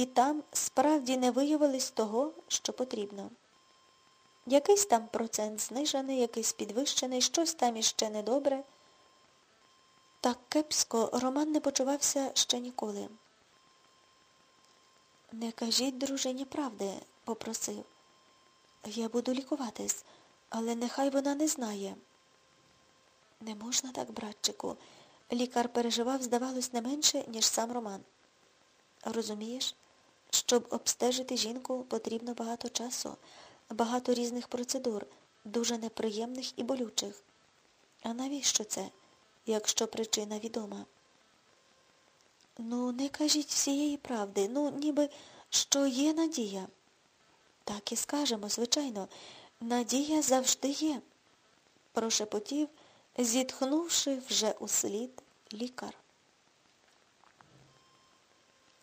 і там справді не виявилось того, що потрібно. Якийсь там процент знижений, якийсь підвищений, щось там іще недобре. Так кепсько Роман не почувався ще ніколи. Не кажіть дружині правди, попросив. Я буду лікуватись, але нехай вона не знає. Не можна так, братчику. Лікар переживав, здавалось, не менше, ніж сам Роман. Розумієш, щоб обстежити жінку, потрібно багато часу, багато різних процедур, дуже неприємних і болючих. А навіщо це, якщо причина відома? Ну, не кажіть всієї правди, ну, ніби що є надія. Так і скажемо, звичайно, надія завжди є, прошепотів, зітхнувши вже у слід лікар.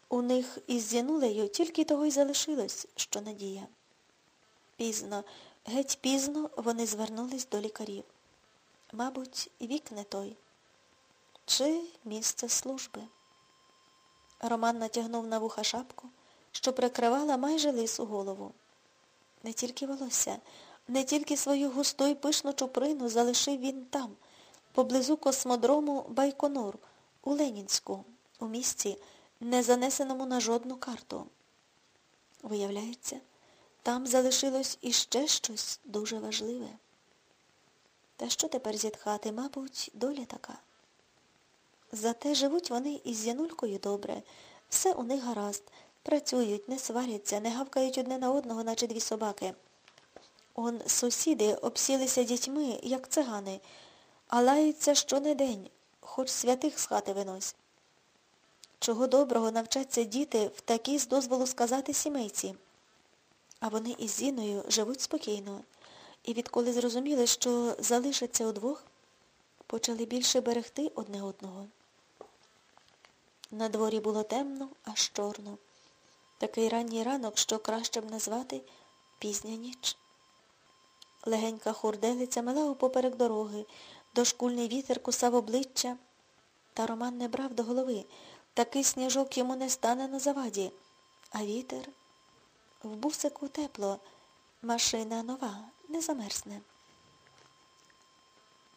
У них із Зінулею тільки того й залишилось, що надія. Пізно, геть пізно вони звернулись до лікарів. Мабуть, вік не той. Чи місце служби. Роман натягнув на вуха шапку, що прикривала майже лису голову. Не тільки волосся, не тільки свою густу й пишну чуприну залишив він там, поблизу космодрому Байконур, у Ленінську, у місці, не занесеному на жодну карту. Виявляється, там залишилось іще щось дуже важливе. Та що тепер зітхати, мабуть, доля така. Зате живуть вони із Янулькою добре, все у них гаразд, працюють, не сваряться, не гавкають одне на одного, наче дві собаки. Он сусіди обсілися дітьми, як цигани, а лаються щонедень, хоч святих з хати винось. Чого доброго навчаться діти в такій, з дозволу сказати, сімейці. А вони із Зіною живуть спокійно. І відколи зрозуміли, що залишаться удвох, почали більше берегти одне одного. На дворі було темно, аж чорно. Такий ранній ранок, що краще б назвати пізня ніч. Легенька хурделиця мела поперек дороги, дошкульний вітер кусав обличчя. Та Роман не брав до голови. Такий сніжок йому не стане на заваді. А вітер в бусику тепло. Машина нова, не замерзне.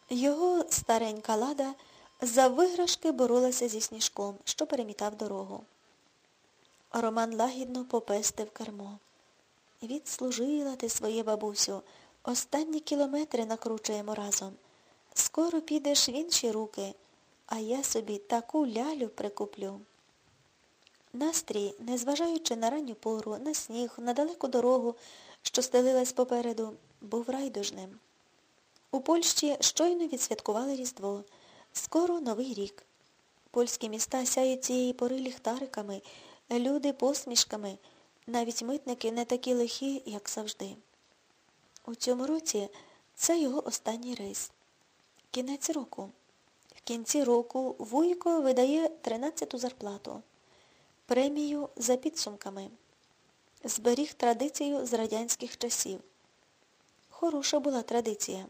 Його старенька лада за виграшки боролася зі сніжком, що перемітав дорогу. Роман лагідно попестив кермо. Відслужила ти своє бабусю. Останні кілометри накручуємо разом. Скоро підеш в інші руки, а я собі таку лялю прикуплю. Настрій, незважаючи на ранню пору, на сніг, на далеку дорогу, що стелилась попереду, був райдужним. У Польщі щойно відсвяткували Різдво. Скоро Новий рік. Польські міста сяють цієї пори ліхтариками, люди посмішками, навіть митники не такі лихі, як завжди. У цьому році це його останній рейс. Кінець року. В кінці року Вуйко видає 13-ту зарплату. Премію за підсумками. Зберіг традицію з радянських часів. Хороша була традиція.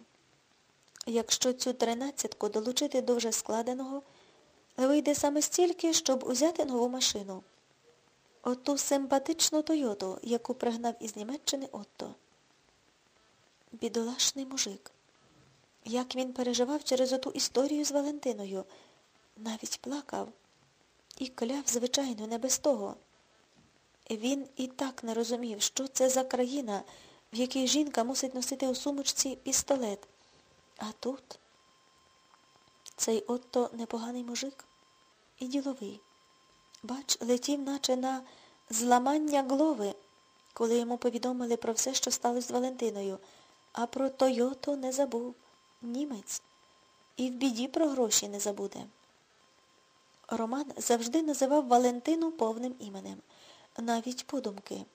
Якщо цю тринадцятку долучити до вже складеного, вийде саме стільки, щоб узяти нову машину. Оту симпатичну Тойоту, яку пригнав із Німеччини Отто. Бідолашний мужик. Як він переживав через оту історію з Валентиною. Навіть плакав. І кляв, звичайно, не без того. Він і так не розумів, що це за країна, в якій жінка мусить носити у сумочці пістолет. А тут цей отто непоганий мужик і діловий. Бач, летів, наче на зламання глови, коли йому повідомили про все, що сталося з Валентиною, а про Тойоту не забув. Німець. І в біді про гроші не забуде. Роман завжди називав Валентину повним іменем, навіть подумки.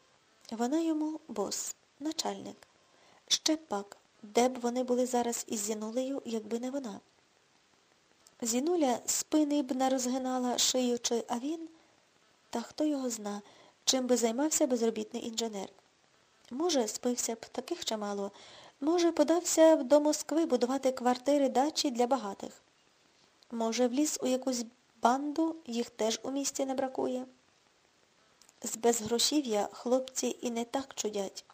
Вона йому бос, начальник. Ще пак, де б вони були зараз із Зінулею, якби не вона. Зінуля спини б не розгинала, шиючи, а він, та хто його зна, чим би займався безробітний інженер. Може, спився б, таких чимало. Може, подався до Москви будувати квартири дачі для багатих. Може, вліз у якусь банду, їх теж у місті не бракує. З безгрошів'я хлопці і не так чудять.